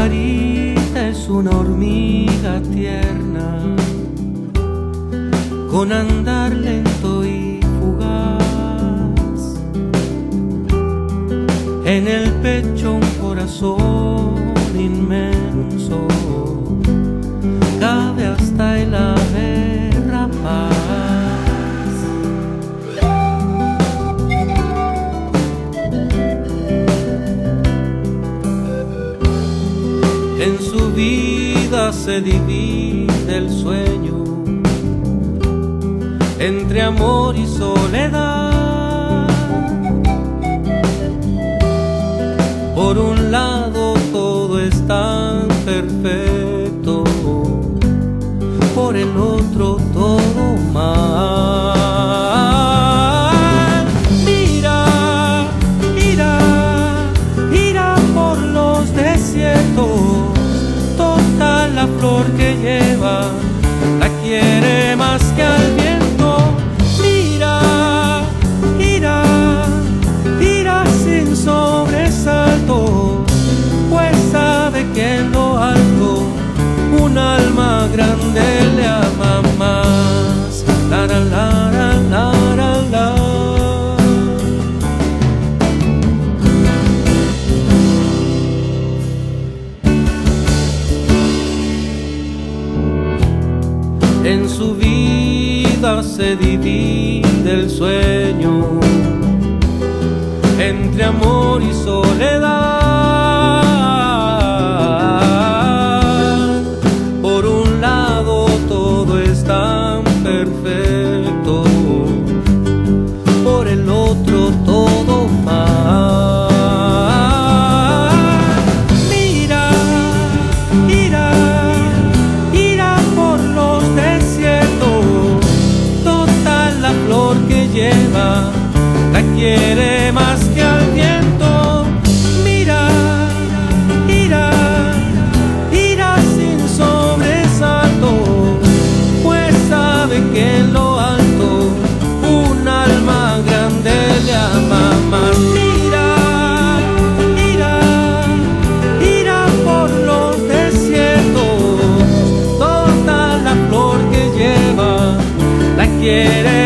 Margarita es una hormiga tierna, con andar lento y fugaz. En el pecho un corazón inmenso se divide el sueño entre amor y soledad. en su vida se divide el sueño entre amor y soledad. amor que lleva la quiere más que al viento. Mira, irá, irá sin sobresalto, pues sabe que en lo alto un alma grande le ama más. quieres.